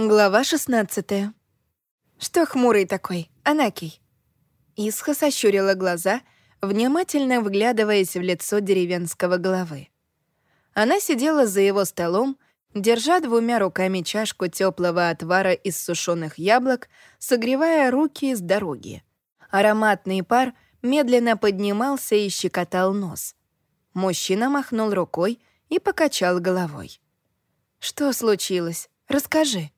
Глава 16 «Что хмурый такой, Анакий?» Исха сощурила глаза, внимательно вглядываясь в лицо деревенского головы. Она сидела за его столом, держа двумя руками чашку теплого отвара из сушеных яблок, согревая руки с дороги. Ароматный пар медленно поднимался и щекотал нос. Мужчина махнул рукой и покачал головой. «Что случилось? Расскажи».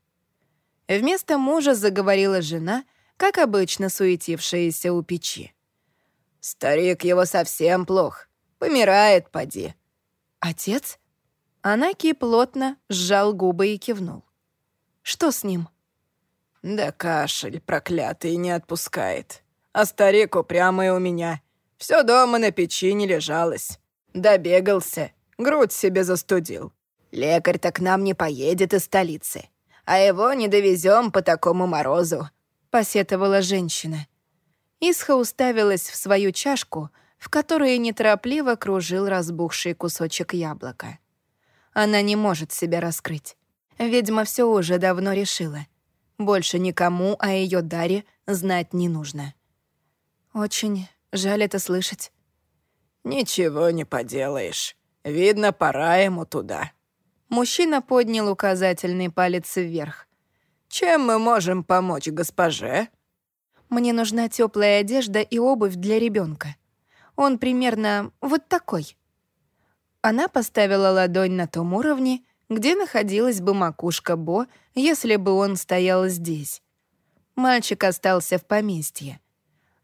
Вместо мужа заговорила жена, как обычно суетившаяся у печи. «Старик его совсем плох. Помирает, поди». «Отец?» Анаки плотно сжал губы и кивнул. «Что с ним?» «Да кашель проклятый не отпускает. А старик упрямый у меня. Все дома на печи не лежалось. Добегался, грудь себе застудил. Лекарь-то к нам не поедет из столицы а его не довезем по такому морозу», — посетовала женщина. Исха уставилась в свою чашку, в которой неторопливо кружил разбухший кусочек яблока. Она не может себя раскрыть. Ведьма все уже давно решила. Больше никому о ее даре знать не нужно. Очень жаль это слышать. «Ничего не поделаешь. Видно, пора ему туда», Мужчина поднял указательный палец вверх. «Чем мы можем помочь госпоже?» «Мне нужна теплая одежда и обувь для ребенка. Он примерно вот такой». Она поставила ладонь на том уровне, где находилась бы макушка Бо, если бы он стоял здесь. Мальчик остался в поместье.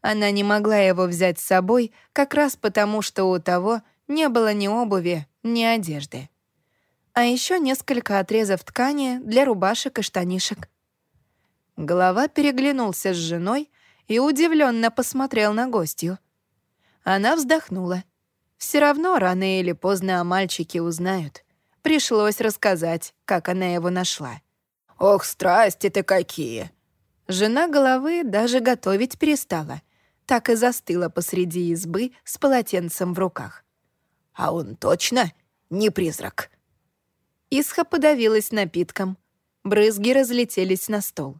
Она не могла его взять с собой как раз потому, что у того не было ни обуви, ни одежды а еще несколько отрезов ткани для рубашек и штанишек. Голова переглянулся с женой и удивленно посмотрел на гостью. Она вздохнула. Все равно рано или поздно о мальчике узнают. Пришлось рассказать, как она его нашла. «Ох, страсти-то какие!» Жена головы даже готовить перестала. Так и застыла посреди избы с полотенцем в руках. «А он точно не призрак?» Исха подавилась напитком. Брызги разлетелись на стол.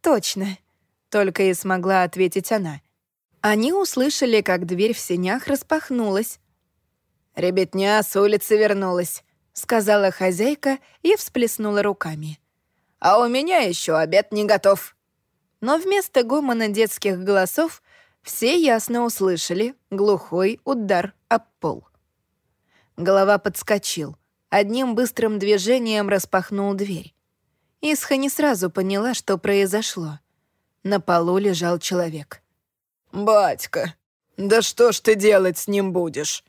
«Точно», — только и смогла ответить она. Они услышали, как дверь в сенях распахнулась. «Ребятня с улицы вернулась», — сказала хозяйка и всплеснула руками. «А у меня еще обед не готов». Но вместо гомона детских голосов все ясно услышали глухой удар об пол. Голова подскочил — одним быстрым движением распахнул дверь. Исха не сразу поняла, что произошло. На полу лежал человек. «Батька, да что ж ты делать с ним будешь?»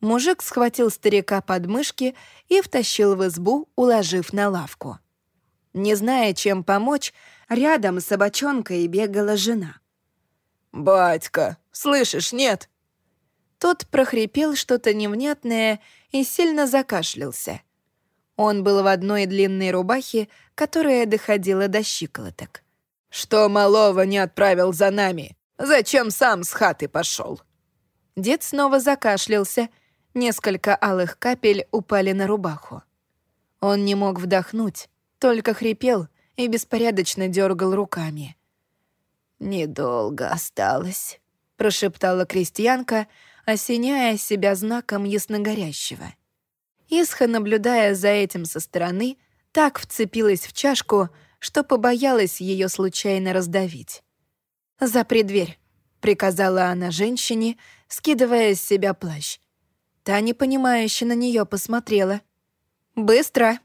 Мужик схватил старика под мышки и втащил в избу, уложив на лавку. Не зная, чем помочь, рядом с собачонкой бегала жена. «Батька, слышишь, нет?» Тот прохрипел что-то невнятное и сильно закашлялся. Он был в одной длинной рубахе, которая доходила до щиколоток. «Что малого не отправил за нами? Зачем сам с хаты пошел? Дед снова закашлялся, несколько алых капель упали на рубаху. Он не мог вдохнуть, только хрипел и беспорядочно дергал руками. «Недолго осталось», — прошептала крестьянка, осеняя себя знаком ясногорящего. Исха, наблюдая за этим со стороны, так вцепилась в чашку, что побоялась ее случайно раздавить. «Запри дверь», — приказала она женщине, скидывая с себя плащ. Та непонимающе на нее посмотрела. «Быстро!»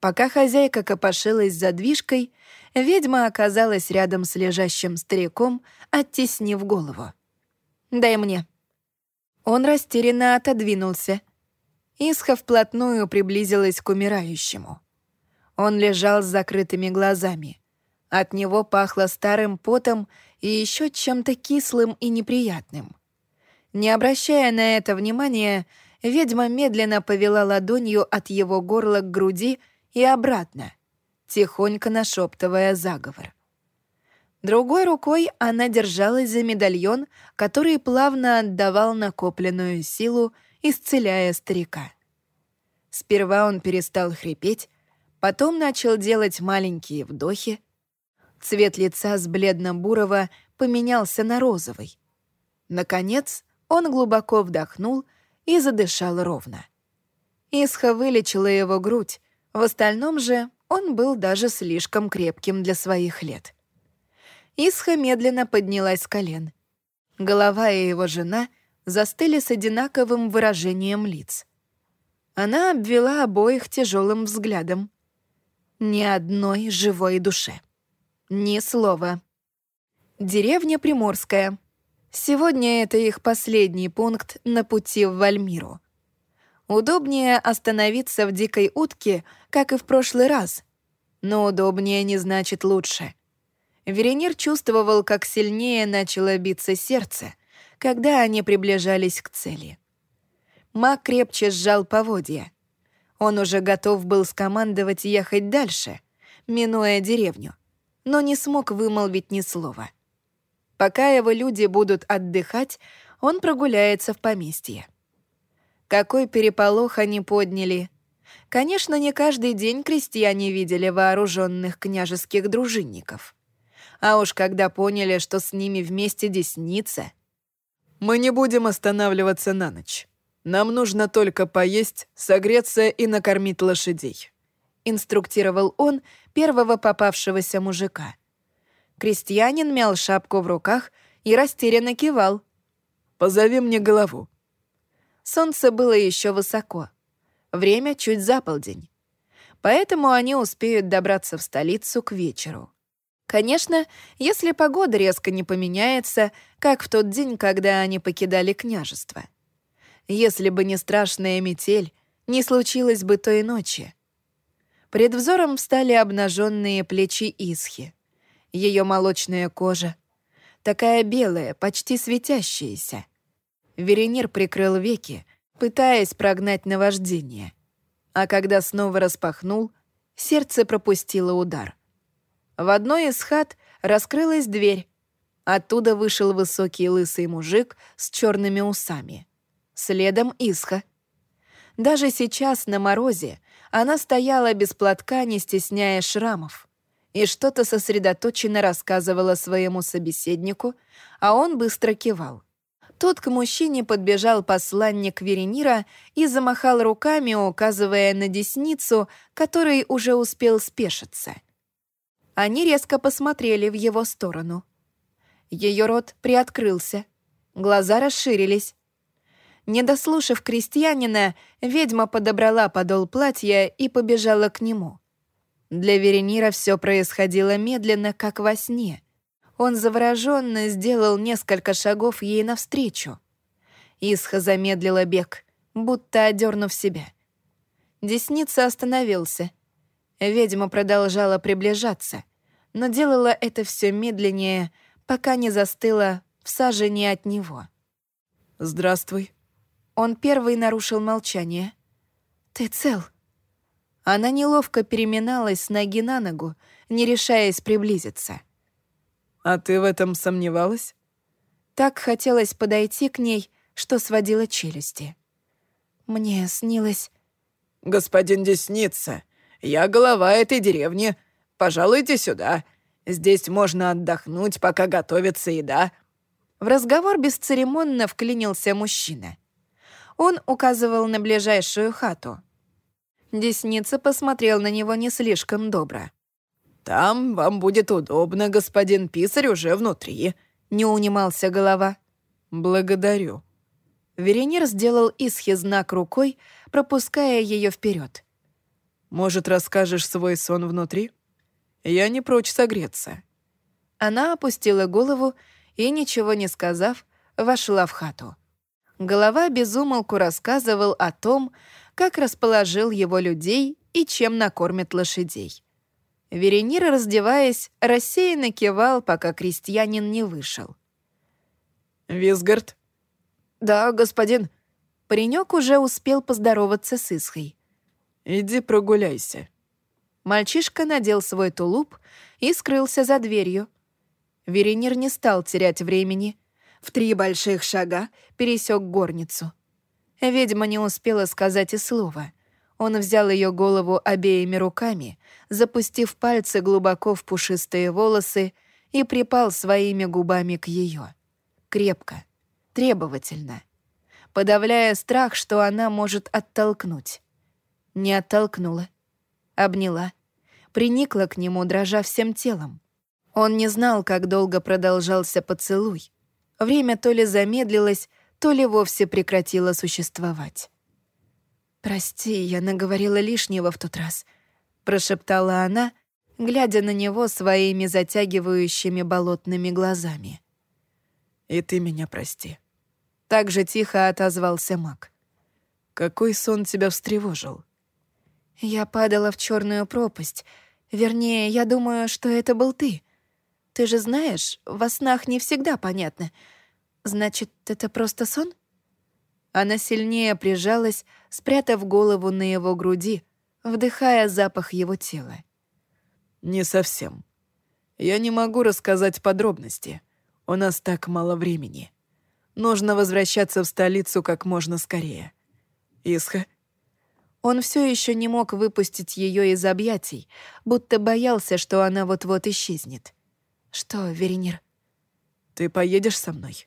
Пока хозяйка копошилась за движкой, ведьма оказалась рядом с лежащим стариком, оттеснив голову. «Дай мне», он растерянно отодвинулся. Исха вплотную приблизилась к умирающему. Он лежал с закрытыми глазами. От него пахло старым потом и еще чем-то кислым и неприятным. Не обращая на это внимания, ведьма медленно повела ладонью от его горла к груди и обратно, тихонько нашептывая заговор. Другой рукой она держалась за медальон, который плавно отдавал накопленную силу, исцеляя старика. Сперва он перестал хрипеть, Потом начал делать маленькие вдохи. Цвет лица с бледно-бурого поменялся на розовый. Наконец, он глубоко вдохнул и задышал ровно. Исха вылечила его грудь, в остальном же он был даже слишком крепким для своих лет. Исха медленно поднялась с колен. Голова и его жена застыли с одинаковым выражением лиц. Она обвела обоих тяжелым взглядом. Ни одной живой душе. Ни слова. Деревня Приморская. Сегодня это их последний пункт на пути в Вальмиру. Удобнее остановиться в дикой утке, как и в прошлый раз. Но удобнее не значит лучше. Веренир чувствовал, как сильнее начало биться сердце, когда они приближались к цели. Маг крепче сжал поводья. Он уже готов был скомандовать ехать дальше, минуя деревню, но не смог вымолвить ни слова. Пока его люди будут отдыхать, он прогуляется в поместье. Какой переполох они подняли. Конечно, не каждый день крестьяне видели вооруженных княжеских дружинников. А уж когда поняли, что с ними вместе десница... «Мы не будем останавливаться на ночь. Нам нужно только поесть, согреться и накормить лошадей», — инструктировал он первого попавшегося мужика. Крестьянин мял шапку в руках и растерянно кивал. «Позови мне голову», Солнце было еще высоко. Время чуть за полдень. Поэтому они успеют добраться в столицу к вечеру. Конечно, если погода резко не поменяется, как в тот день, когда они покидали княжество. Если бы не страшная метель, не случилось бы той ночи. Пред взором встали обнаженные плечи Исхи. Ее молочная кожа. Такая белая, почти светящаяся. Веренир прикрыл веки, пытаясь прогнать наваждение. А когда снова распахнул, сердце пропустило удар. В одной из хат раскрылась дверь. Оттуда вышел высокий лысый мужик с черными усами. Следом Исха. Даже сейчас, на морозе, она стояла без платка, не стесняя шрамов, и что-то сосредоточенно рассказывала своему собеседнику, а он быстро кивал. Тут к мужчине подбежал посланник Веренира и замахал руками, указывая на десницу, который уже успел спешиться. Они резко посмотрели в его сторону. Ее рот приоткрылся, глаза расширились. Не дослушав крестьянина, ведьма подобрала подол платья и побежала к нему. Для Веренира все происходило медленно, как во сне. Он завороженно сделал несколько шагов ей навстречу. Исха замедлила бег, будто одернув себя. Десница остановился. Ведьма продолжала приближаться, но делала это все медленнее, пока не застыла в сажении от него. «Здравствуй». Он первый нарушил молчание. «Ты цел?» Она неловко переминалась с ноги на ногу, не решаясь приблизиться. «А ты в этом сомневалась?» Так хотелось подойти к ней, что сводила челюсти. Мне снилось... «Господин Десница, я голова этой деревни. Пожалуйте сюда. Здесь можно отдохнуть, пока готовится еда». В разговор бесцеремонно вклинился мужчина. Он указывал на ближайшую хату. Десница посмотрел на него не слишком добро. «Там вам будет удобно, господин писарь уже внутри», — не унимался голова. «Благодарю». Веренир сделал Исхи знак рукой, пропуская ее вперед. «Может, расскажешь свой сон внутри? Я не прочь согреться». Она опустила голову и, ничего не сказав, вошла в хату. Голова безумолку рассказывал о том, как расположил его людей и чем накормит лошадей. Веренир, раздеваясь, рассеянно кивал, пока крестьянин не вышел. «Визгард?» «Да, господин». Паренек уже успел поздороваться с Исхой. «Иди прогуляйся». Мальчишка надел свой тулуп и скрылся за дверью. Веренир не стал терять времени. В три больших шага пересек горницу. Ведьма не успела сказать и слова. Он взял ее голову обеими руками, запустив пальцы глубоко в пушистые волосы и припал своими губами к ее. Крепко, требовательно, подавляя страх, что она может оттолкнуть. Не оттолкнула, обняла, приникла к нему, дрожа всем телом. Он не знал, как долго продолжался поцелуй. Время то ли замедлилось, то ли вовсе прекратило существовать. «Прости, я наговорила лишнего в тот раз», — прошептала она, глядя на него своими затягивающими болотными глазами. «И ты меня прости». Так же тихо отозвался маг. «Какой сон тебя встревожил?» «Я падала в черную пропасть. Вернее, я думаю, что это был ты. Ты же знаешь, во снах не всегда понятно. Значит, это просто сон?» Она сильнее прижалась, спрятав голову на его груди, вдыхая запах его тела. «Не совсем. Я не могу рассказать подробности. У нас так мало времени. Нужно возвращаться в столицу как можно скорее. Исха?» Он все еще не мог выпустить ее из объятий, будто боялся, что она вот-вот исчезнет. «Что, Веренир?» «Ты поедешь со мной?»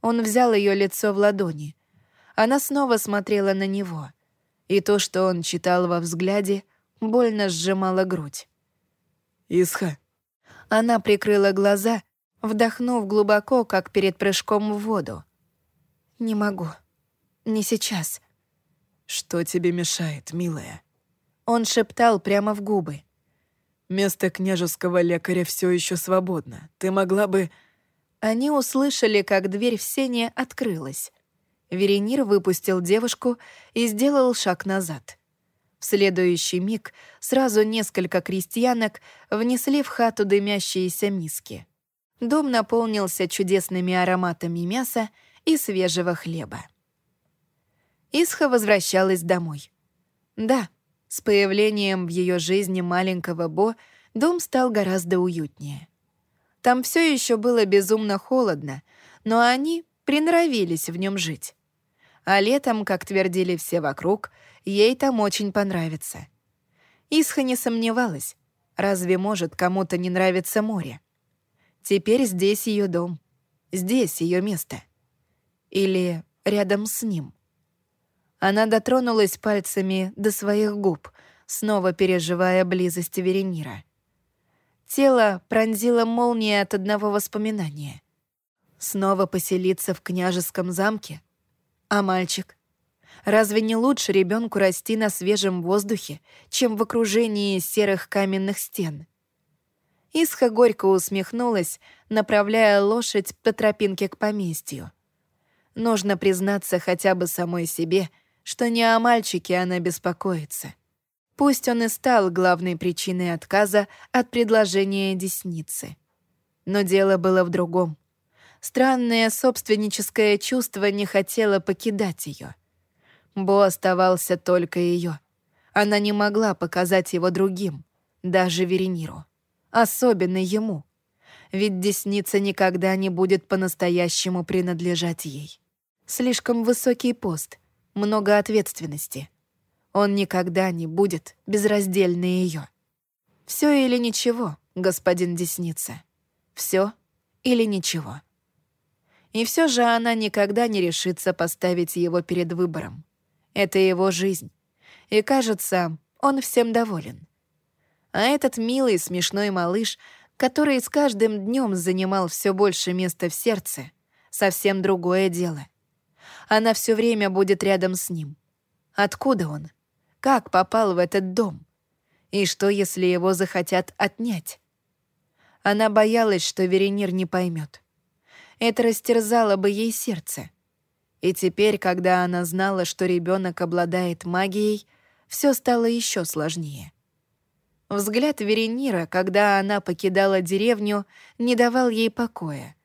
Он взял ее лицо в ладони, она снова смотрела на него. И то, что он читал во взгляде, больно сжимало грудь. «Исха». Она прикрыла глаза, вдохнув глубоко, как перед прыжком в воду. «Не могу. Не сейчас». «Что тебе мешает, милая?» Он шептал прямо в губы. «Место княжеского лекаря все еще свободно. Ты могла бы...» Они услышали, как дверь в сене открылась. Веренир выпустил девушку и сделал шаг назад. В следующий миг сразу несколько крестьянок внесли в хату дымящиеся миски. Дом наполнился чудесными ароматами мяса и свежего хлеба. Исха возвращалась домой. Да, с появлением в ее жизни маленького Бо дом стал гораздо уютнее. Там все еще было безумно холодно, но они приноровились в нем жить а летом, как твердили все вокруг, ей там очень понравится. Исха не сомневалась, разве может кому-то не нравиться море? Теперь здесь ее дом, здесь ее место. Или рядом с ним. Она дотронулась пальцами до своих губ, снова переживая близость Веренира. Тело пронзило молния от одного воспоминания. Снова поселиться в княжеском замке — а мальчик? Разве не лучше ребенку расти на свежем воздухе, чем в окружении серых каменных стен? Исха горько усмехнулась, направляя лошадь по тропинке к поместью. Нужно признаться хотя бы самой себе, что не о мальчике она беспокоится. Пусть он и стал главной причиной отказа от предложения десницы. Но дело было в другом. Странное собственническое чувство не хотело покидать ее. Бо оставался только ее. Она не могла показать его другим, даже Верениру. Особенно ему. Ведь десница никогда не будет по-настоящему принадлежать ей. Слишком высокий пост, много ответственности. Он никогда не будет безраздельный ее. Все или ничего, господин Десница. Все или ничего. И все же она никогда не решится поставить его перед выбором. Это его жизнь. И кажется, он всем доволен. А этот милый, смешной малыш, который с каждым днем занимал все больше места в сердце, совсем другое дело. Она все время будет рядом с ним. Откуда он? Как попал в этот дом? И что, если его захотят отнять? Она боялась, что Веренир не поймет это растерзало бы ей сердце. И теперь, когда она знала, что ребенок обладает магией, все стало еще сложнее. Взгляд Веренира, когда она покидала деревню, не давал ей покоя.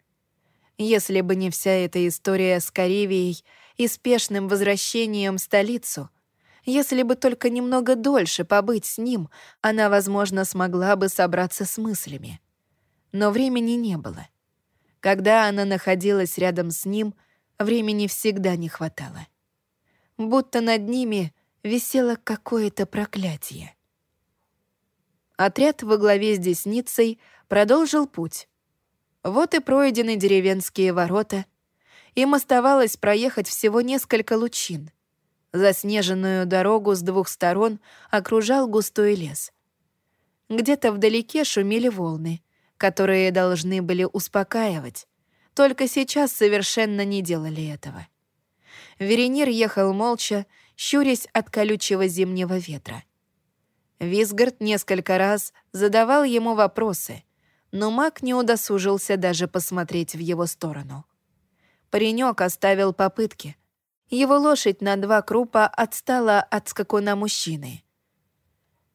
Если бы не вся эта история с Каревией и спешным возвращением в столицу, если бы только немного дольше побыть с ним, она, возможно, смогла бы собраться с мыслями. Но времени не было. Когда она находилась рядом с ним, времени всегда не хватало. Будто над ними висело какое-то проклятие. Отряд во главе с Десницей продолжил путь. Вот и пройдены деревенские ворота. Им оставалось проехать всего несколько лучин. Заснеженную дорогу с двух сторон окружал густой лес. Где-то вдалеке шумели волны, которые должны были успокаивать, только сейчас совершенно не делали этого. Веренир ехал молча, щурясь от колючего зимнего ветра. Висгард несколько раз задавал ему вопросы, но маг не удосужился даже посмотреть в его сторону. Паренек оставил попытки. Его лошадь на два крупа отстала от скакуна мужчины.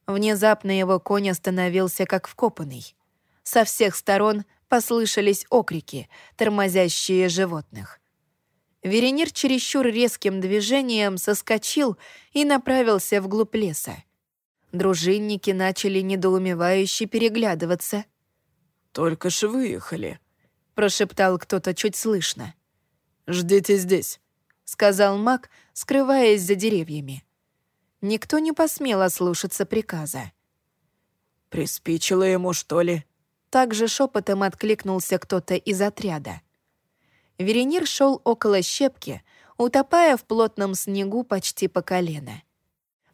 Внезапно его конь остановился как вкопанный. Со всех сторон послышались окрики, тормозящие животных. Веренир чересчур резким движением соскочил и направился вглубь леса. Дружинники начали недоумевающе переглядываться. «Только ж выехали», — прошептал кто-то чуть слышно. «Ждите здесь», — сказал маг, скрываясь за деревьями. Никто не посмел ослушаться приказа. «Приспичило ему, что ли?» Также шепотом откликнулся кто-то из отряда. Веренир шел около щепки, утопая в плотном снегу почти по колено.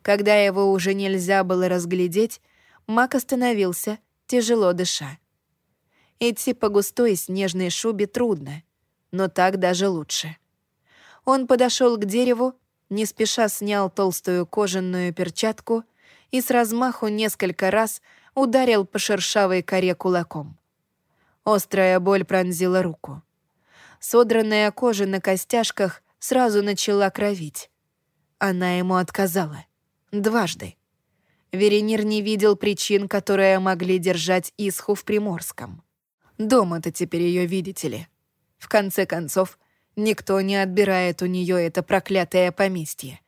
Когда его уже нельзя было разглядеть, Мак остановился, тяжело дыша. Идти по густой снежной шубе трудно, но так даже лучше. Он подошел к дереву, не спеша снял толстую кожаную перчатку и с размаху несколько раз ударил по шершавой коре кулаком. Острая боль пронзила руку. Содранная кожа на костяшках сразу начала кровить. Она ему отказала. Дважды. Веренир не видел причин, которые могли держать Исху в Приморском. Дома-то теперь ее видите ли. В конце концов, никто не отбирает у нее это проклятое поместье.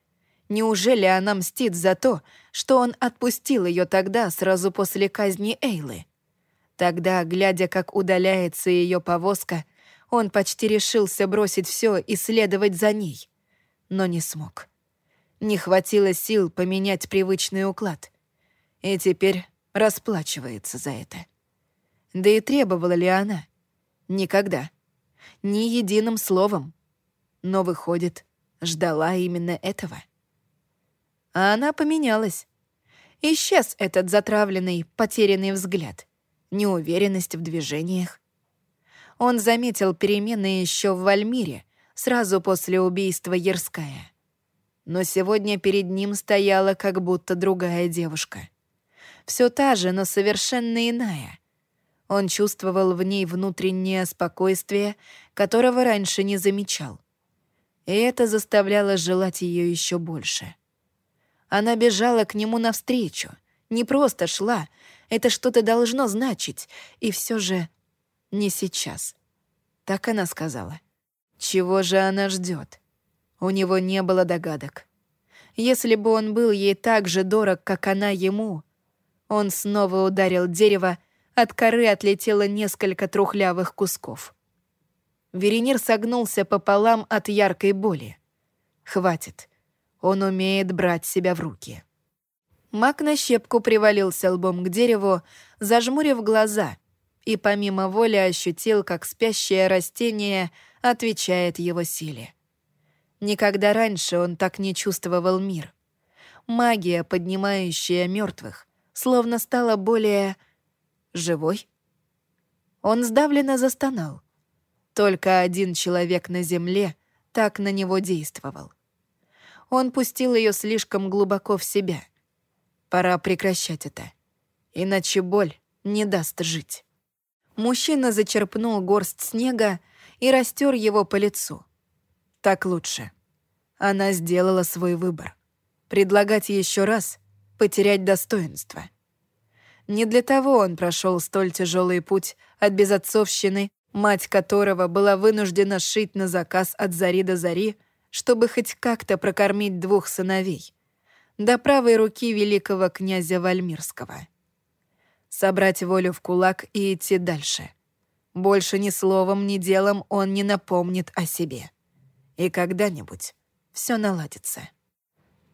Неужели она мстит за то, что он отпустил ее тогда, сразу после казни Эйлы? Тогда, глядя, как удаляется ее повозка, он почти решился бросить все и следовать за ней, но не смог. Не хватило сил поменять привычный уклад. И теперь расплачивается за это. Да и требовала ли она? Никогда. Ни единым словом. Но, выходит, ждала именно этого. А она поменялась. Исчез этот затравленный, потерянный взгляд, неуверенность в движениях. Он заметил перемены еще в Вальмире, сразу после убийства Ерская но сегодня перед ним стояла как будто другая девушка. Все та же, но совершенно иная. Он чувствовал в ней внутреннее спокойствие, которого раньше не замечал. И это заставляло желать ее еще больше. Она бежала к нему навстречу, не просто шла, это что-то должно значить, и все же не сейчас. Так она сказала. Чего же она ждет? У него не было догадок. Если бы он был ей так же дорог, как она ему... Он снова ударил дерево, от коры отлетело несколько трухлявых кусков. Веренир согнулся пополам от яркой боли. Хватит. Он умеет брать себя в руки. Мак на щепку привалился лбом к дереву, зажмурив глаза, и помимо воли ощутил, как спящее растение отвечает его силе. Никогда раньше он так не чувствовал мир. Магия, поднимающая мертвых, словно стала более... живой. Он сдавленно застонал. Только один человек на земле так на него действовал. Он пустил ее слишком глубоко в себя. Пора прекращать это, иначе боль не даст жить. Мужчина зачерпнул горсть снега и растер его по лицу. Так лучше. Она сделала свой выбор. Предлагать еще раз — потерять достоинство. Не для того он прошел столь тяжелый путь от безотцовщины, мать которого была вынуждена шить на заказ от зари до зари, чтобы хоть как-то прокормить двух сыновей, до правой руки великого князя Вальмирского. Собрать волю в кулак и идти дальше. Больше ни словом, ни делом он не напомнит о себе и когда-нибудь все наладится.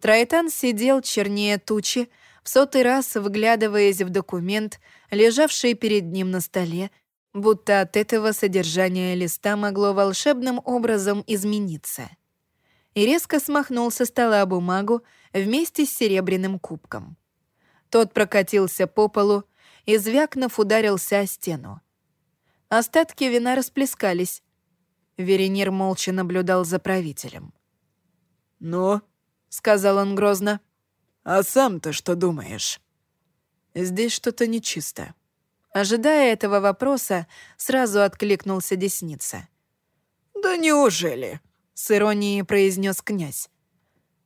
Трайтан сидел чернее тучи, в сотый раз вглядываясь в документ, лежавший перед ним на столе, будто от этого содержание листа могло волшебным образом измениться. И резко смахнул со стола бумагу вместе с серебряным кубком. Тот прокатился по полу и, звякнув, ударился о стену. Остатки вина расплескались. Веренир молча наблюдал за правителем. «Ну?» — сказал он грозно. «А сам-то что думаешь?» «Здесь что-то нечисто». Ожидая этого вопроса, сразу откликнулся Десница. «Да неужели?» — с иронией произнес князь.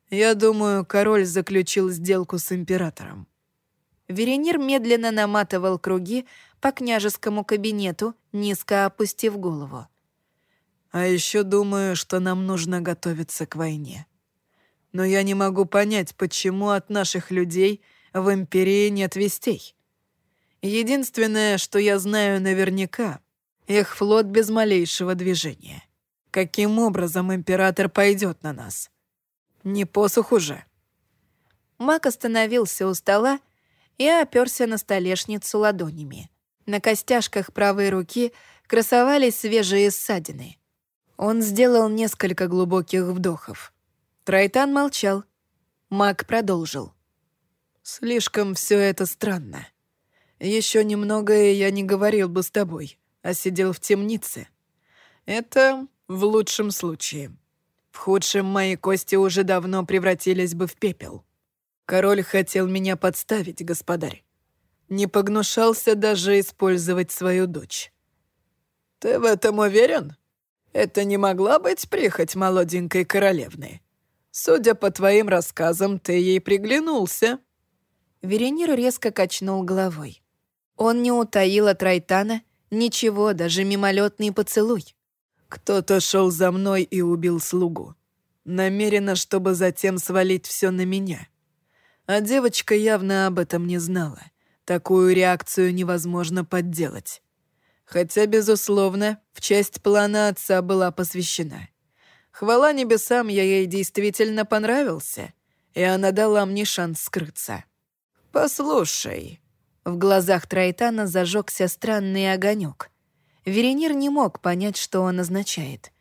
«Я думаю, король заключил сделку с императором». Веренир медленно наматывал круги по княжескому кабинету, низко опустив голову. «А еще думаю, что нам нужно готовиться к войне. Но я не могу понять, почему от наших людей в Империи нет вестей. Единственное, что я знаю наверняка, их флот без малейшего движения. Каким образом Император пойдет на нас? Не посуху же». Мак остановился у стола и оперся на столешницу ладонями. На костяшках правой руки красовались свежие ссадины. Он сделал несколько глубоких вдохов. Трайтан молчал. Маг продолжил. «Слишком все это странно. Еще немного, и я не говорил бы с тобой, а сидел в темнице. Это в лучшем случае. В худшем мои кости уже давно превратились бы в пепел. Король хотел меня подставить, господарь. Не погнушался даже использовать свою дочь. Ты в этом уверен? Это не могла быть прихоть молоденькой королевны. Судя по твоим рассказам, ты ей приглянулся. Веренир резко качнул головой. Он не утаил от Райтана ничего, даже мимолетный поцелуй. Кто-то шел за мной и убил слугу. Намеренно, чтобы затем свалить все на меня. А девочка явно об этом не знала. Такую реакцию невозможно подделать. Хотя, безусловно, в часть плана отца была посвящена. Хвала небесам, я ей действительно понравился, и она дала мне шанс скрыться. «Послушай». В глазах Трайтана зажегся странный огонек. Веренир не мог понять, что он означает.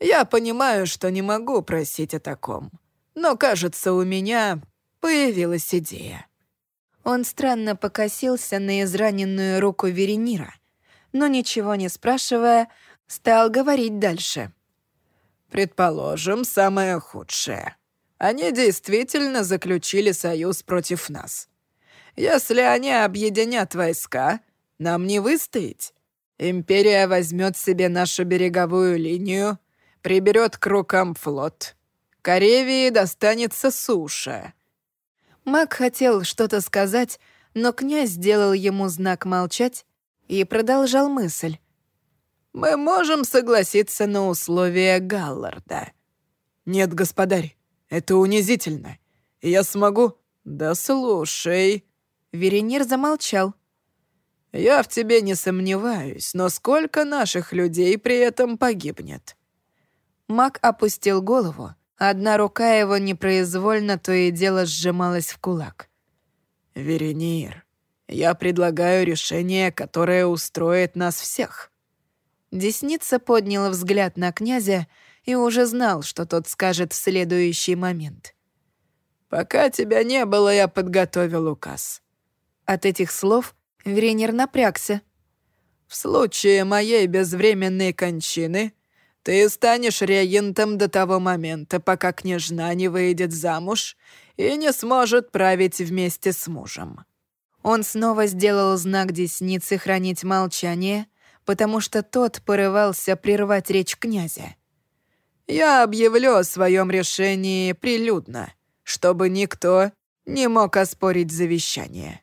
«Я понимаю, что не могу просить о таком, но, кажется, у меня появилась идея». Он странно покосился на израненную руку Веренира, но, ничего не спрашивая, стал говорить дальше. «Предположим, самое худшее. Они действительно заключили союз против нас. Если они объединят войска, нам не выстоять. Империя возьмет себе нашу береговую линию, приберет к рукам флот. Каревии достанется суша. Маг хотел что-то сказать, но князь сделал ему знак молчать и продолжал мысль. «Мы можем согласиться на условия Галларда». «Нет, господарь, это унизительно. Я смогу...» «Да слушай...» Веренир замолчал. «Я в тебе не сомневаюсь, но сколько наших людей при этом погибнет?» Маг опустил голову, Одна рука его непроизвольно то и дело сжималась в кулак. «Веренир, я предлагаю решение, которое устроит нас всех». Десница подняла взгляд на князя и уже знал, что тот скажет в следующий момент. «Пока тебя не было, я подготовил указ». От этих слов Веренир напрягся. «В случае моей безвременной кончины ты станешь регентом до того момента, пока княжна не выйдет замуж и не сможет править вместе с мужем». Он снова сделал знак десницы хранить молчание, потому что тот порывался прервать речь князя. «Я объявлю о своем решении прилюдно, чтобы никто не мог оспорить завещание.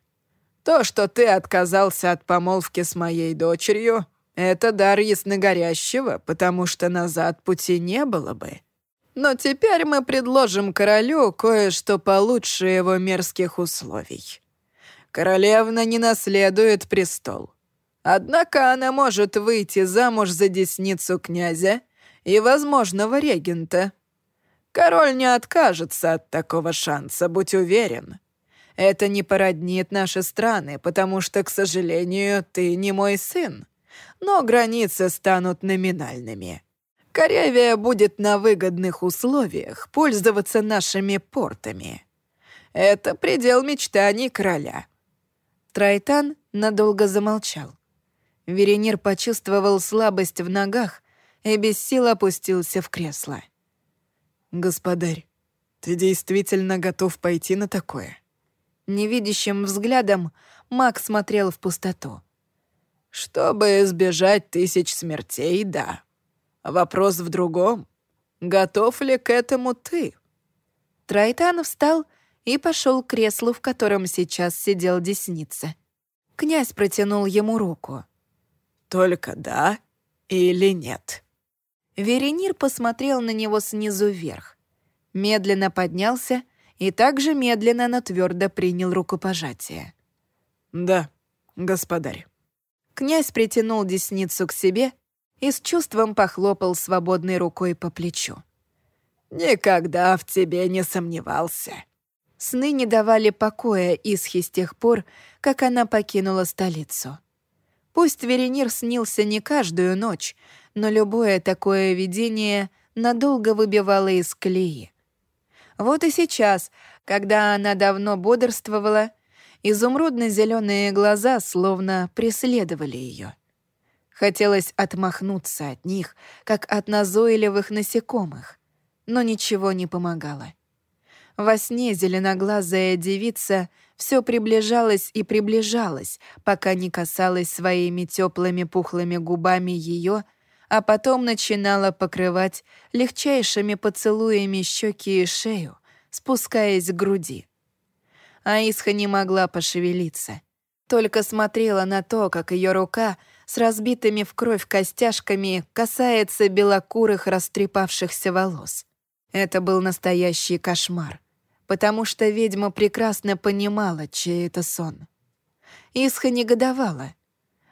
То, что ты отказался от помолвки с моей дочерью, это дар ясногорящего, потому что назад пути не было бы. Но теперь мы предложим королю кое-что получше его мерзких условий. Королевна не наследует престол. Однако она может выйти замуж за десницу князя и возможного регента. Король не откажется от такого шанса, будь уверен. Это не породнит наши страны, потому что, к сожалению, ты не мой сын. Но границы станут номинальными. Карявия будет на выгодных условиях пользоваться нашими портами. Это предел мечтаний короля». Трайтан надолго замолчал. Веренир почувствовал слабость в ногах и без сил опустился в кресло. «Господарь, ты действительно готов пойти на такое?» Невидящим взглядом маг смотрел в пустоту. «Чтобы избежать тысяч смертей, да. Вопрос в другом. Готов ли к этому ты?» Трайтан встал и пошел к креслу, в котором сейчас сидел десница. Князь протянул ему руку. «Только да или нет?» Веренир посмотрел на него снизу вверх. Медленно поднялся и также медленно, но твердо принял рукопожатие. «Да, господарь». Князь притянул десницу к себе и с чувством похлопал свободной рукой по плечу. «Никогда в тебе не сомневался». Сны не давали покоя Исхи с тех пор, как она покинула столицу. Пусть Веренир снился не каждую ночь, но любое такое видение надолго выбивало из колеи. Вот и сейчас, когда она давно бодрствовала, изумрудно-зеленые глаза словно преследовали ее. Хотелось отмахнуться от них, как от назойливых насекомых, но ничего не помогало. Во сне зеленоглазая девица все приближалась и приближалась, пока не касалась своими теплыми пухлыми губами ее, а потом начинала покрывать легчайшими поцелуями щеки и шею, спускаясь к груди. Аисха не могла пошевелиться, только смотрела на то, как ее рука с разбитыми в кровь костяшками касается белокурых растрепавшихся волос. Это был настоящий кошмар потому что ведьма прекрасно понимала, чей это сон. Исха негодовала.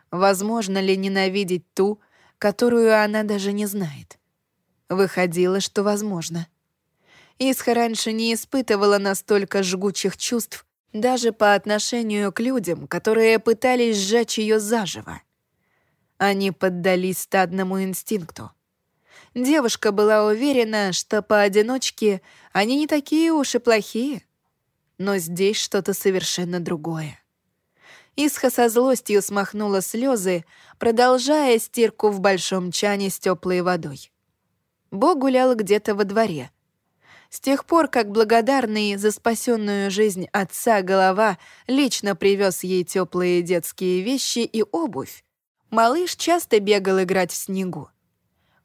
Возможно ли ненавидеть ту, которую она даже не знает? Выходило, что возможно. Исха раньше не испытывала настолько жгучих чувств даже по отношению к людям, которые пытались сжечь ее заживо. Они поддались стадному инстинкту — Девушка была уверена, что поодиночке они не такие уж и плохие. Но здесь что-то совершенно другое. Исха со злостью смахнула слезы, продолжая стирку в большом чане с теплой водой. Бо гулял где-то во дворе. С тех пор, как благодарный за спасенную жизнь отца голова лично привез ей теплые детские вещи и обувь, малыш часто бегал играть в снегу.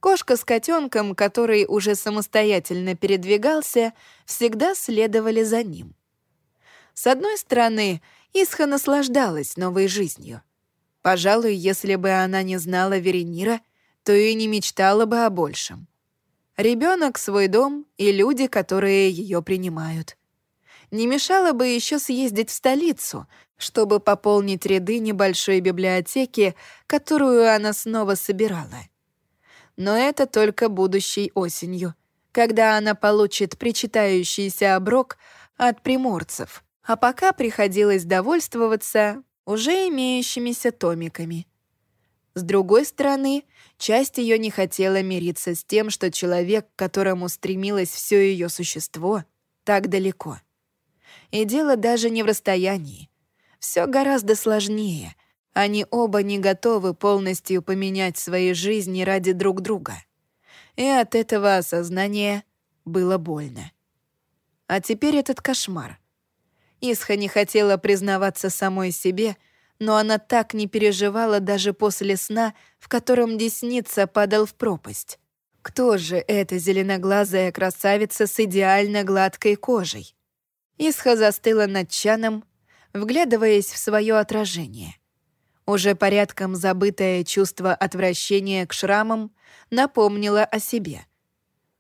Кошка с котенком, который уже самостоятельно передвигался, всегда следовали за ним. С одной стороны, Исха наслаждалась новой жизнью. Пожалуй, если бы она не знала Веренира, то и не мечтала бы о большем. Ребенок, свой дом и люди, которые ее принимают. Не мешало бы еще съездить в столицу, чтобы пополнить ряды небольшой библиотеки, которую она снова собирала но это только будущей осенью, когда она получит причитающийся оброк от приморцев, а пока приходилось довольствоваться уже имеющимися томиками. С другой стороны, часть ее не хотела мириться с тем, что человек, к которому стремилось все ее существо, так далеко. И дело даже не в расстоянии. Все гораздо сложнее — они оба не готовы полностью поменять свои жизни ради друг друга. И от этого осознания было больно. А теперь этот кошмар. Исха не хотела признаваться самой себе, но она так не переживала даже после сна, в котором десница падал в пропасть. Кто же эта зеленоглазая красавица с идеально гладкой кожей? Исха застыла над чаном, вглядываясь в свое отражение — уже порядком забытое чувство отвращения к шрамам напомнило о себе.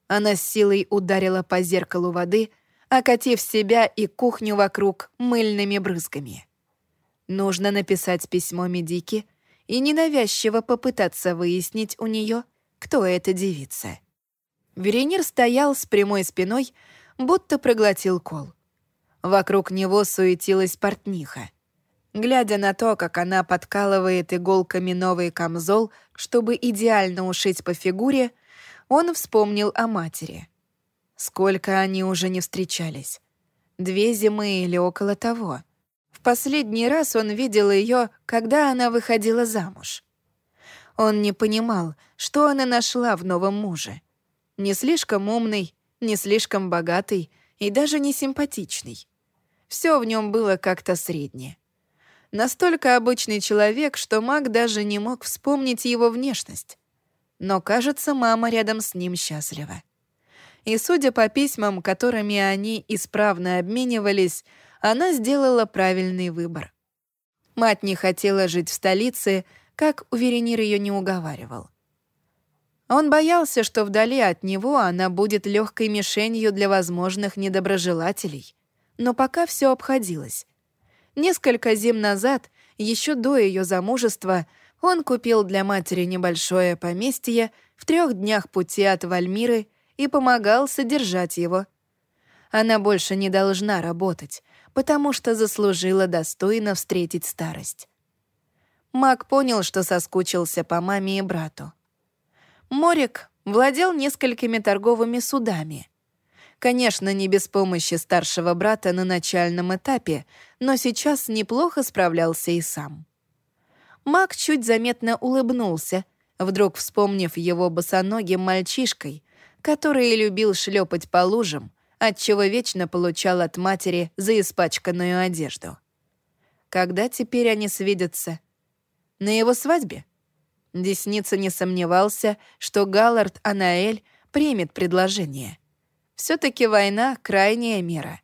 Она с силой ударила по зеркалу воды, окатив себя и кухню вокруг мыльными брызгами. Нужно написать письмо Медике и ненавязчиво попытаться выяснить у нее, кто эта девица. Веренир стоял с прямой спиной, будто проглотил кол. Вокруг него суетилась портниха. Глядя на то, как она подкалывает иголками новый камзол, чтобы идеально ушить по фигуре, он вспомнил о матери. Сколько они уже не встречались. Две зимы или около того. В последний раз он видел ее, когда она выходила замуж. Он не понимал, что она нашла в новом муже. Не слишком умный, не слишком богатый и даже не симпатичный. Все в нем было как-то среднее. Настолько обычный человек, что маг даже не мог вспомнить его внешность. Но, кажется, мама рядом с ним счастлива. И, судя по письмам, которыми они исправно обменивались, она сделала правильный выбор. Мать не хотела жить в столице, как Уверенир ее не уговаривал. Он боялся, что вдали от него она будет легкой мишенью для возможных недоброжелателей. Но пока все обходилось. Несколько зим назад, еще до ее замужества, он купил для матери небольшое поместье в трех днях пути от Вальмиры и помогал содержать его. Она больше не должна работать, потому что заслужила достойно встретить старость. Мак понял, что соскучился по маме и брату. Морик владел несколькими торговыми судами. Конечно, не без помощи старшего брата на начальном этапе, но сейчас неплохо справлялся и сам. Мак чуть заметно улыбнулся, вдруг вспомнив его босоногим мальчишкой, который любил шлепать по лужам, отчего вечно получал от матери за испачканную одежду. Когда теперь они свидятся? На его свадьбе? Десница не сомневался, что Галлард Анаэль примет предложение. Все таки война — крайняя мера.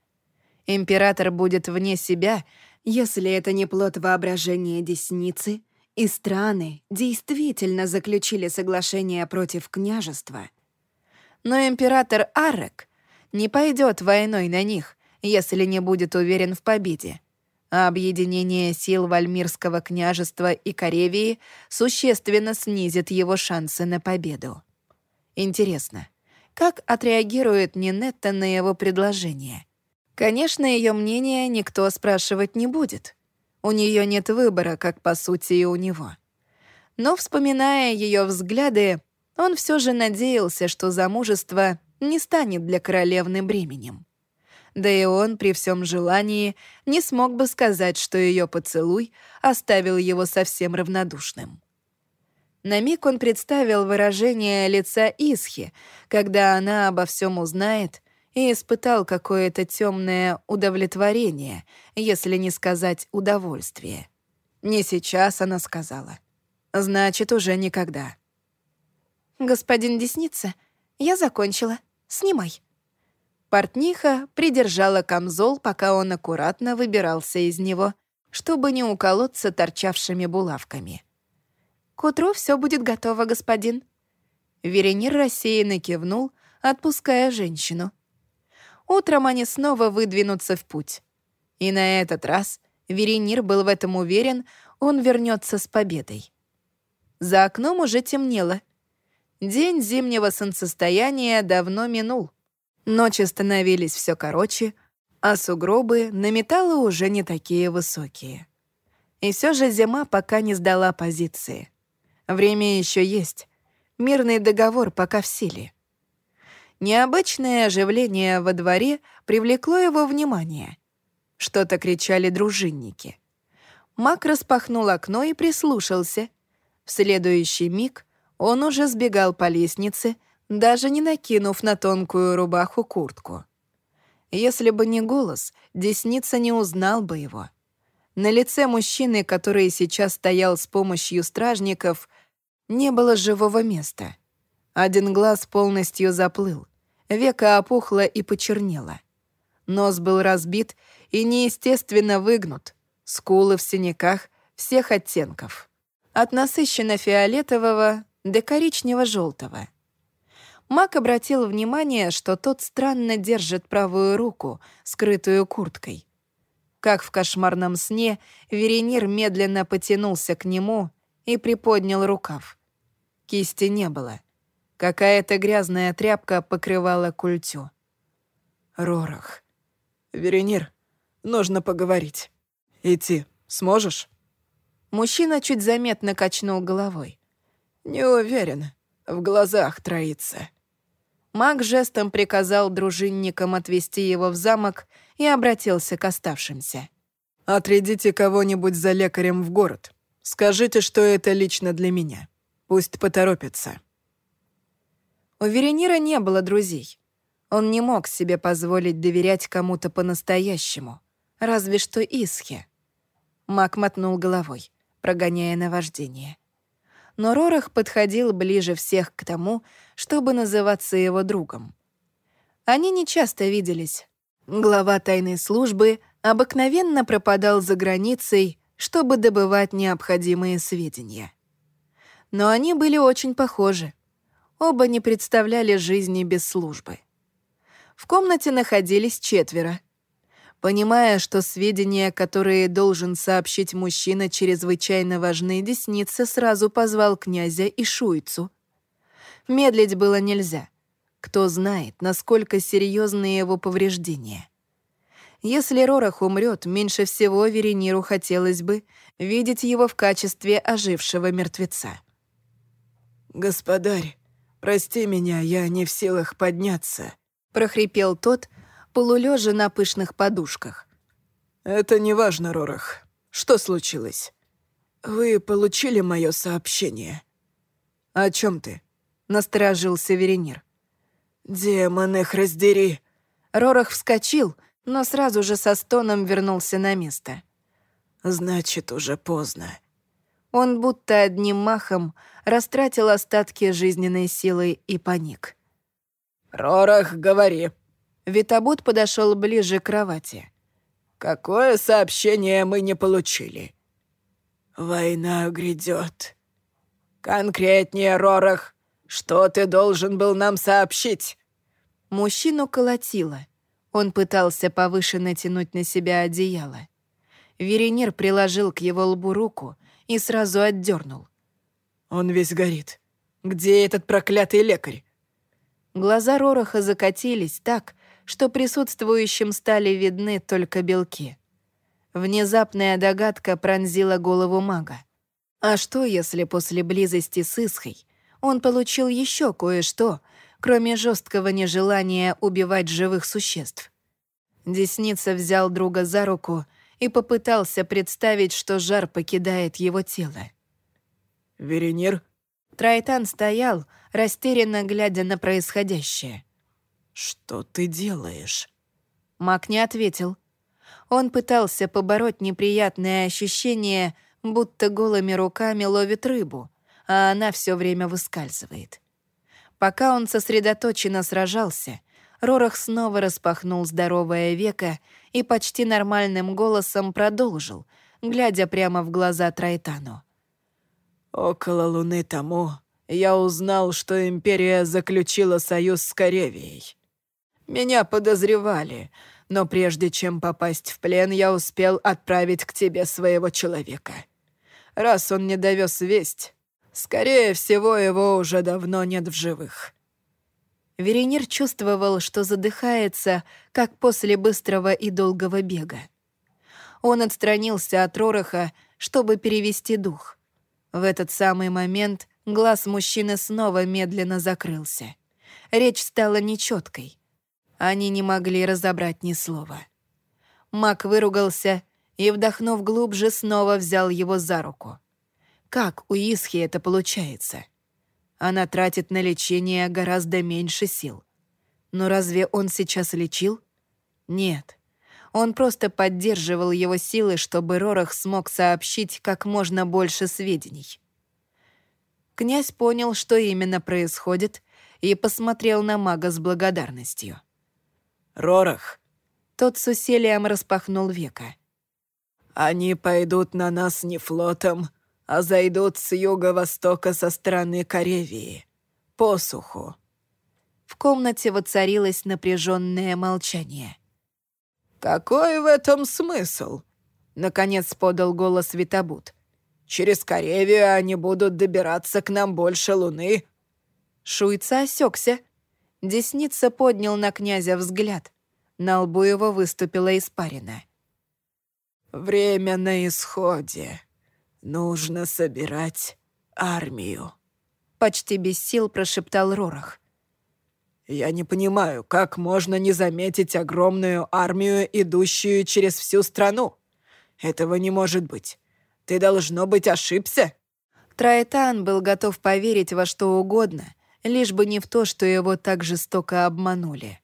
Император будет вне себя, если это не плод воображения Десницы, и страны действительно заключили соглашение против княжества. Но император Арек не пойдет войной на них, если не будет уверен в победе а объединение сил Вальмирского княжества и Каревии существенно снизит его шансы на победу. Интересно, как отреагирует Нинетта на его предложение? Конечно, ее мнение никто спрашивать не будет. У нее нет выбора, как по сути и у него. Но, вспоминая ее взгляды, он все же надеялся, что замужество не станет для королевны бременем да и он при всем желании не смог бы сказать, что ее поцелуй оставил его совсем равнодушным. На миг он представил выражение лица Исхи, когда она обо всем узнает, и испытал какое-то темное удовлетворение, если не сказать удовольствие. Не сейчас она сказала. Значит, уже никогда. «Господин Десница, я закончила. Снимай». Портниха придержала камзол, пока он аккуратно выбирался из него, чтобы не уколоться торчавшими булавками. «К утру все будет готово, господин». Веренир рассеянно кивнул, отпуская женщину. Утром они снова выдвинутся в путь. И на этот раз Веренир был в этом уверен, он вернется с победой. За окном уже темнело. День зимнего солнцестояния давно минул — Ночи становились все короче, а сугробы на металлы уже не такие высокие. И все же зима пока не сдала позиции. Время еще есть. Мирный договор пока в силе. Необычное оживление во дворе привлекло его внимание. Что-то кричали дружинники. Мак распахнул окно и прислушался. В следующий миг он уже сбегал по лестнице, даже не накинув на тонкую рубаху куртку. Если бы не голос, Десница не узнал бы его. На лице мужчины, который сейчас стоял с помощью стражников, не было живого места. Один глаз полностью заплыл, века опухло и почернело. Нос был разбит и неестественно выгнут, скулы в синяках всех оттенков. От насыщенно фиолетового до коричнево-желтого — Мак обратил внимание, что тот странно держит правую руку, скрытую курткой. Как в кошмарном сне, Веренир медленно потянулся к нему и приподнял рукав. Кисти не было. Какая-то грязная тряпка покрывала культю. «Рорах. Веренир, нужно поговорить. Идти сможешь?» Мужчина чуть заметно качнул головой. «Не уверен. В глазах троится». Маг жестом приказал дружинникам отвезти его в замок и обратился к оставшимся. «Отрядите кого-нибудь за лекарем в город. Скажите, что это лично для меня. Пусть поторопится». У Веренира не было друзей. Он не мог себе позволить доверять кому-то по-настоящему, разве что Исхе. Мак мотнул головой, прогоняя наваждение. Но Рорах подходил ближе всех к тому, чтобы называться его другом. Они нечасто виделись. Глава тайной службы обыкновенно пропадал за границей, чтобы добывать необходимые сведения. Но они были очень похожи. Оба не представляли жизни без службы. В комнате находились четверо. Понимая, что сведения, которые должен сообщить мужчина, чрезвычайно важны, Десница сразу позвал князя и Шуйцу. Медлить было нельзя. Кто знает, насколько серьезны его повреждения. Если Рорах умрет, меньше всего Верениру хотелось бы видеть его в качестве ожившего мертвеца. «Господарь, «Прости меня, я не в силах подняться», — прохрипел тот, полулежа на пышных подушках. «Это не важно, Рорах. Что случилось? Вы получили мое сообщение?» «О чем ты?» — насторожился Веренир. «Демон их раздери!» Рорах вскочил, но сразу же со стоном вернулся на место. «Значит, уже поздно». Он будто одним махом растратил остатки жизненной силы и паник. «Рорах, говори!» Витабут подошел ближе к кровати. «Какое сообщение мы не получили?» «Война грядет. Конкретнее, Рорах, что ты должен был нам сообщить?» Мужчину колотило. Он пытался повыше натянуть на себя одеяло. Веренир приложил к его лбу руку и сразу отдернул. «Он весь горит. Где этот проклятый лекарь?» Глаза Рораха закатились так, что присутствующим стали видны только белки. Внезапная догадка пронзила голову мага. А что, если после близости с Исхой он получил еще кое-что, кроме жесткого нежелания убивать живых существ? Десница взял друга за руку и попытался представить, что жар покидает его тело. «Веренир?» Трайтан стоял, растерянно глядя на происходящее. «Что ты делаешь?» Мак не ответил. Он пытался побороть неприятное ощущение, будто голыми руками ловит рыбу, а она все время выскальзывает. Пока он сосредоточенно сражался, Рорах снова распахнул здоровое веко и почти нормальным голосом продолжил, глядя прямо в глаза Трайтану. «Около Луны тому я узнал, что Империя заключила союз с Каревией. Меня подозревали, но прежде чем попасть в плен, я успел отправить к тебе своего человека. Раз он не довез весть, скорее всего, его уже давно нет в живых». Веренир чувствовал, что задыхается, как после быстрого и долгого бега. Он отстранился от Рораха, чтобы перевести дух. В этот самый момент глаз мужчины снова медленно закрылся. Речь стала нечеткой. Они не могли разобрать ни слова. Мак выругался и, вдохнув глубже, снова взял его за руку. Как у Исхи это получается? Она тратит на лечение гораздо меньше сил. Но разве он сейчас лечил? Нет. Он просто поддерживал его силы, чтобы Рорах смог сообщить как можно больше сведений. Князь понял, что именно происходит, и посмотрел на мага с благодарностью. «Рорах!» Тот с усилием распахнул века. «Они пойдут на нас не флотом, а зайдут с юго-востока со стороны Каревии. Посуху». В комнате воцарилось напряженное молчание. «Какой в этом смысл?» — наконец подал голос Витабут. «Через Каревию они будут добираться к нам больше Луны». Шуйца осекся. Десница поднял на князя взгляд. На лбу его выступила испарина. «Время на исходе. Нужно собирать армию», — почти без сил прошептал Рорах. «Я не понимаю, как можно не заметить огромную армию, идущую через всю страну? Этого не может быть. Ты, должно быть, ошибся?» Траэтан был готов поверить во что угодно, лишь бы не в то, что его так жестоко обманули.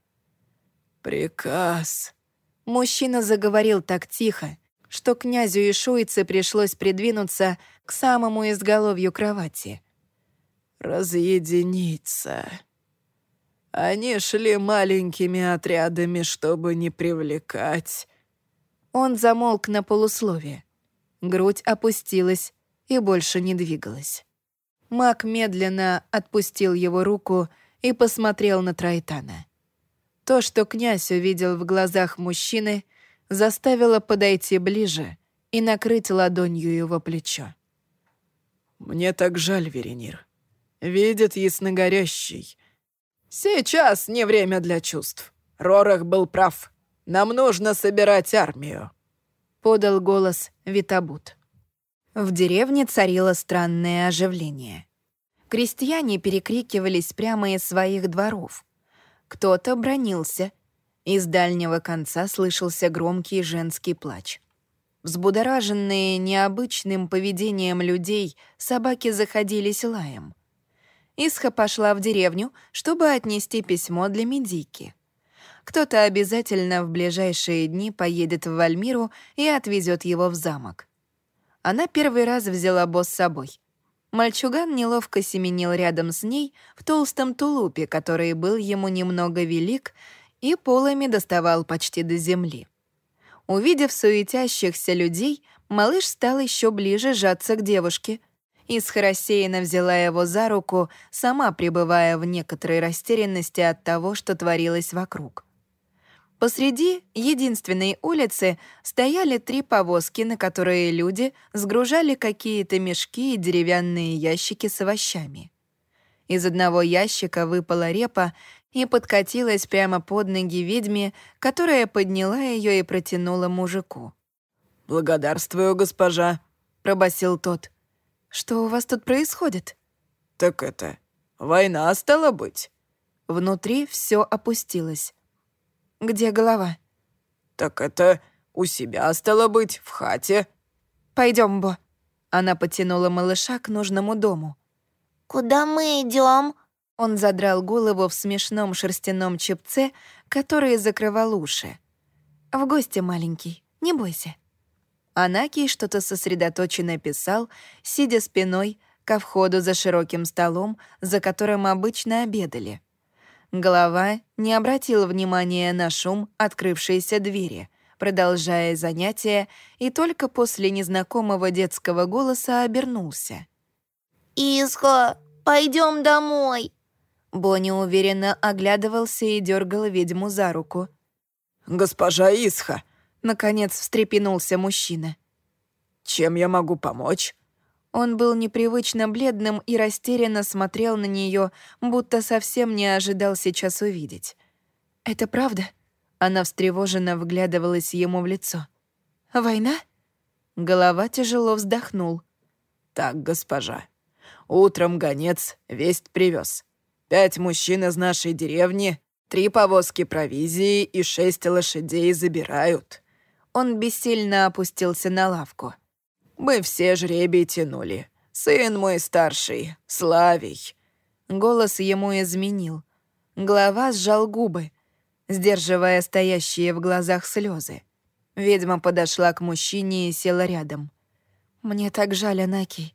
«Приказ». Мужчина заговорил так тихо, что князю и шуйце пришлось придвинуться к самому изголовью кровати. «Разъединиться». Они шли маленькими отрядами, чтобы не привлекать. Он замолк на полусловие. Грудь опустилась и больше не двигалась. Маг медленно отпустил его руку и посмотрел на Трайтана. То, что князь увидел в глазах мужчины, заставило подойти ближе и накрыть ладонью его плечо. «Мне так жаль, Веренир. Видит ясногорящий. Сейчас не время для чувств. Рорах был прав. Нам нужно собирать армию», — подал голос Витабут. В деревне царило странное оживление. Крестьяне перекрикивались прямо из своих дворов. Кто-то бронился. Из дальнего конца слышался громкий женский плач. Взбудораженные необычным поведением людей, собаки заходились лаем. Исха пошла в деревню, чтобы отнести письмо для Медики. Кто-то обязательно в ближайшие дни поедет в Вальмиру и отвезет его в замок. Она первый раз взяла босс с собой. Мальчуган неловко семенил рядом с ней в толстом тулупе, который был ему немного велик и полами доставал почти до земли. Увидев суетящихся людей, малыш стал еще ближе сжаться к девушке. Исха рассеянно взяла его за руку, сама пребывая в некоторой растерянности от того, что творилось вокруг. Посреди единственной улицы стояли три повозки, на которые люди сгружали какие-то мешки и деревянные ящики с овощами. Из одного ящика выпала репа и подкатилась прямо под ноги ведьме, которая подняла ее и протянула мужику. «Благодарствую, госпожа», — пробасил тот. «Что у вас тут происходит?» «Так это... война стала быть?» Внутри все опустилось. «Где голова?» «Так это у себя стало быть, в хате». Пойдем, Бо». Она потянула малыша к нужному дому. «Куда мы идем? Он задрал голову в смешном шерстяном чепце, который закрывал уши. «В гости, маленький, не бойся». Анаки что-то сосредоточенно писал, сидя спиной ко входу за широким столом, за которым обычно обедали. Голова не обратила внимания на шум открывшейся двери, продолжая занятие, и только после незнакомого детского голоса обернулся. «Исха, пойдем домой!» Бонни уверенно оглядывался и дергал ведьму за руку. «Госпожа Исха!» — наконец встрепенулся мужчина. «Чем я могу помочь?» Он был непривычно бледным и растерянно смотрел на нее, будто совсем не ожидал сейчас увидеть. «Это правда?» Она встревоженно вглядывалась ему в лицо. «Война?» Голова тяжело вздохнул. «Так, госпожа, утром гонец весть привез. Пять мужчин из нашей деревни, три повозки провизии и шесть лошадей забирают». Он бессильно опустился на лавку. Мы все жребий тянули. Сын мой старший, Славий». Голос ему изменил. Глава сжал губы, сдерживая стоящие в глазах слезы. Ведьма подошла к мужчине и села рядом. «Мне так жаль, Анаки».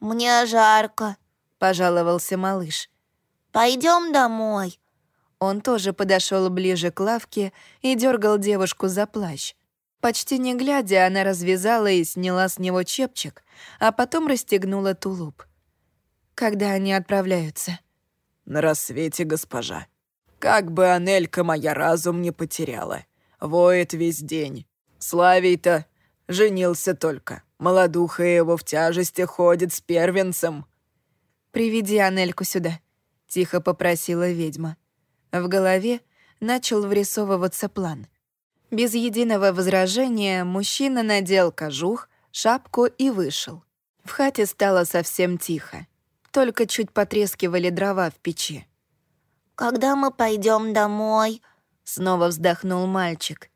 «Мне жарко», — пожаловался малыш. Пойдем домой». Он тоже подошел ближе к лавке и дергал девушку за плащ. Почти не глядя, она развязала и сняла с него чепчик, а потом расстегнула тулуп. Когда они отправляются? На рассвете, госпожа. Как бы Анелька моя разум не потеряла. Воет весь день. Славий-то женился только. Молодуха его в тяжести ходит с первенцем. «Приведи Анельку сюда», тихо попросила ведьма. В голове начал врисовываться план. Без единого возражения мужчина надел кожух, шапку и вышел. В хате стало совсем тихо. Только чуть потрескивали дрова в печи. «Когда мы пойдем домой?» Снова вздохнул мальчик.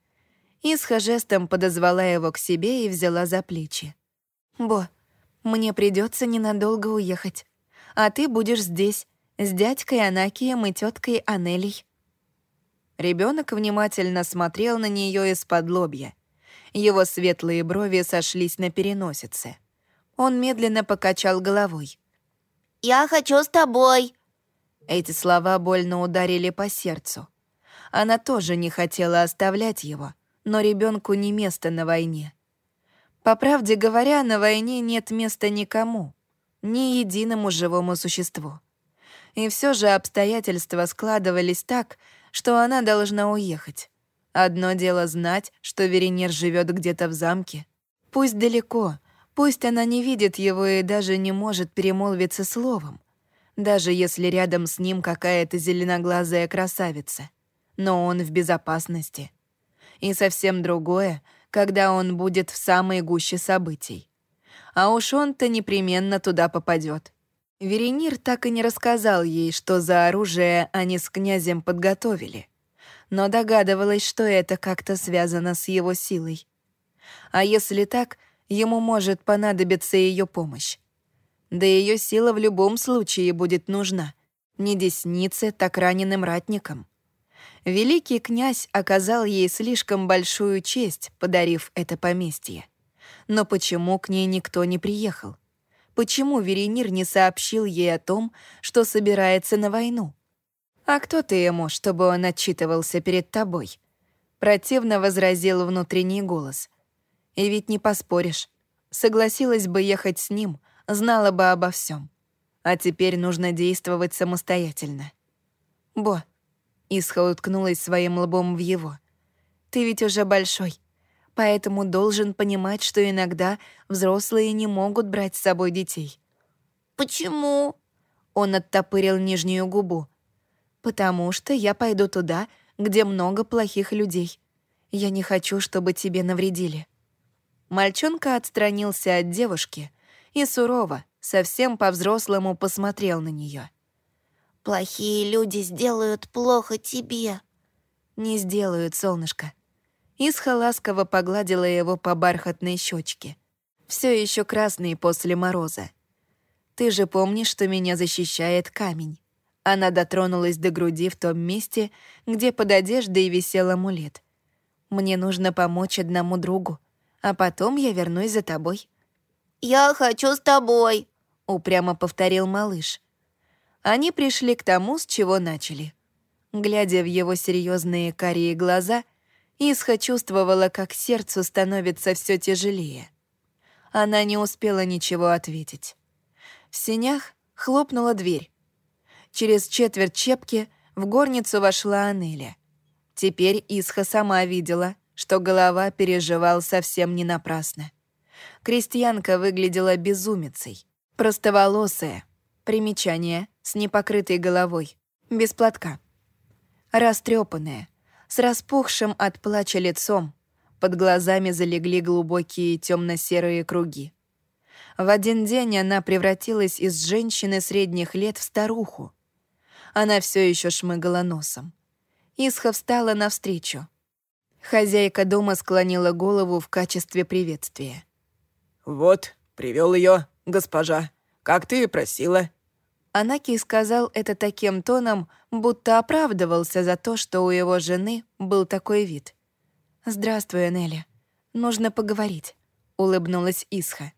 Исха жестом подозвала его к себе и взяла за плечи. «Бо, мне придется ненадолго уехать, а ты будешь здесь, с дядькой Анакием и теткой Анелей». Ребенок внимательно смотрел на нее из-под лобья. Его светлые брови сошлись на переносице. Он медленно покачал головой. «Я хочу с тобой». Эти слова больно ударили по сердцу. Она тоже не хотела оставлять его, но ребенку не место на войне. По правде говоря, на войне нет места никому, ни единому живому существу. И все же обстоятельства складывались так, что она должна уехать. Одно дело знать, что Веренер живет где-то в замке. Пусть далеко, пусть она не видит его и даже не может перемолвиться словом, даже если рядом с ним какая-то зеленоглазая красавица но он в безопасности. И совсем другое, когда он будет в самой гуще событий. А уж он-то непременно туда попадет. Веренир так и не рассказал ей, что за оружие они с князем подготовили, но догадывалась, что это как-то связано с его силой. А если так, ему может понадобиться ее помощь. Да ее сила в любом случае будет нужна. Не деснице, так раненым ратникам. Великий князь оказал ей слишком большую честь, подарив это поместье. Но почему к ней никто не приехал? Почему Веренир не сообщил ей о том, что собирается на войну? «А кто ты ему, чтобы он отчитывался перед тобой?» Противно возразил внутренний голос. «И ведь не поспоришь. Согласилась бы ехать с ним, знала бы обо всем. А теперь нужно действовать самостоятельно. Бо, Исха уткнулась своим лбом в его. «Ты ведь уже большой, поэтому должен понимать, что иногда взрослые не могут брать с собой детей». «Почему?» Он оттопырил нижнюю губу. «Потому что я пойду туда, где много плохих людей. Я не хочу, чтобы тебе навредили». Мальчонка отстранился от девушки и сурово, совсем по-взрослому посмотрел на нее. Плохие люди сделают плохо тебе. Не сделают, солнышко. Исха ласково погладила его по бархатной щечке. Все еще красный после мороза. Ты же помнишь, что меня защищает камень. Она дотронулась до груди в том месте, где под одеждой висел амулет. Мне нужно помочь одному другу, а потом я вернусь за тобой. «Я хочу с тобой», — упрямо повторил малыш. Они пришли к тому, с чего начали. Глядя в его серьезные карие глаза, Исха чувствовала, как сердцу становится все тяжелее. Она не успела ничего ответить. В сенях хлопнула дверь. Через четверть чепки в горницу вошла Анеля. Теперь Исха сама видела, что голова переживал совсем не напрасно. Крестьянка выглядела безумицей, простоволосая. Примечание — с непокрытой головой, без платка. Растрепанная, с распухшим от плача лицом, под глазами залегли глубокие темно-серые круги. В один день она превратилась из женщины средних лет в старуху. Она все еще шмыгала носом. Исха встала навстречу. Хозяйка дома склонила голову в качестве приветствия. «Вот, привел ее, госпожа, как ты и просила. Анаки сказал это таким тоном, будто оправдывался за то, что у его жены был такой вид. «Здравствуй, Нелли. Нужно поговорить», — улыбнулась Исха.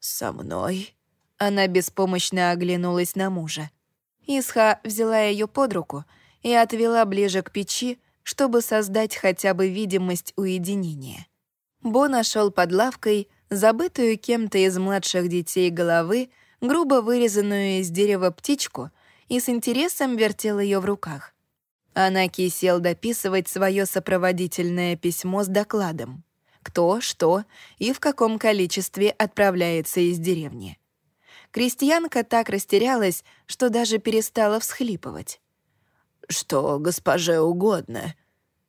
«Со мной?» Она беспомощно оглянулась на мужа. Исха взяла ее под руку и отвела ближе к печи, чтобы создать хотя бы видимость уединения. Бо нашел под лавкой забытую кем-то из младших детей головы грубо вырезанную из дерева птичку и с интересом вертел ее в руках. Анаки сел дописывать свое сопроводительное письмо с докладом. Кто, что и в каком количестве отправляется из деревни. Крестьянка так растерялась, что даже перестала всхлипывать. «Что госпоже угодно».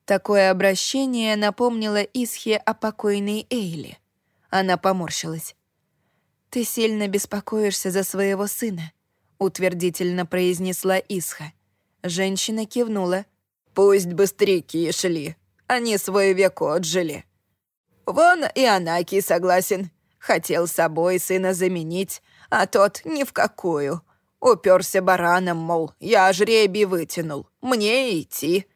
Такое обращение напомнило Исхе о покойной Эйли. Она поморщилась. «Ты сильно беспокоишься за своего сына», — утвердительно произнесла Исха. Женщина кивнула. «Пусть быстрики шли, они свой век отжили. Вон и Анаки согласен. Хотел собой сына заменить, а тот ни в какую. Уперся бараном, мол, я жребий вытянул, мне идти».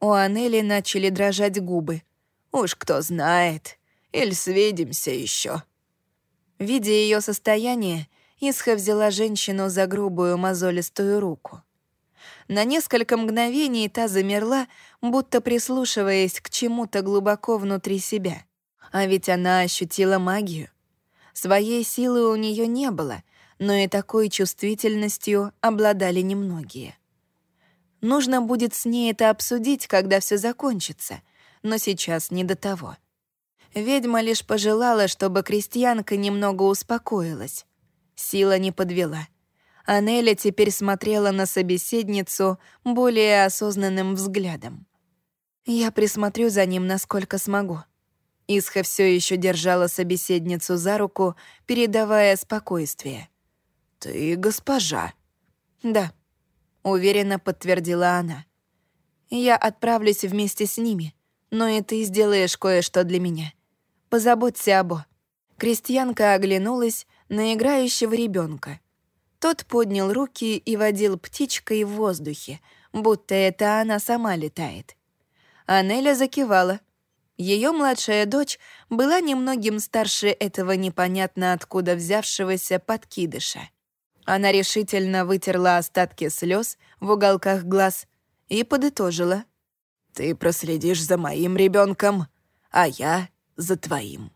У Анели начали дрожать губы. «Уж кто знает, или свидимся еще. Видя ее состояние, Исха взяла женщину за грубую мозолистую руку. На несколько мгновений та замерла, будто прислушиваясь к чему-то глубоко внутри себя. А ведь она ощутила магию. Своей силы у нее не было, но и такой чувствительностью обладали немногие. Нужно будет с ней это обсудить, когда все закончится, но сейчас не до того. Ведьма лишь пожелала, чтобы крестьянка немного успокоилась. Сила не подвела. Анеля теперь смотрела на собеседницу более осознанным взглядом. «Я присмотрю за ним, насколько смогу». Исха все еще держала собеседницу за руку, передавая спокойствие. «Ты госпожа». «Да», — уверенно подтвердила она. «Я отправлюсь вместе с ними, но и ты сделаешь кое-что для меня. Позаботься обо». Крестьянка оглянулась на играющего ребенка. Тот поднял руки и водил птичкой в воздухе, будто это она сама летает. Анеля закивала. Ее младшая дочь была немногим старше этого непонятно откуда взявшегося подкидыша. Она решительно вытерла остатки слез в уголках глаз и подытожила. «Ты проследишь за моим ребенком, а я за твоим».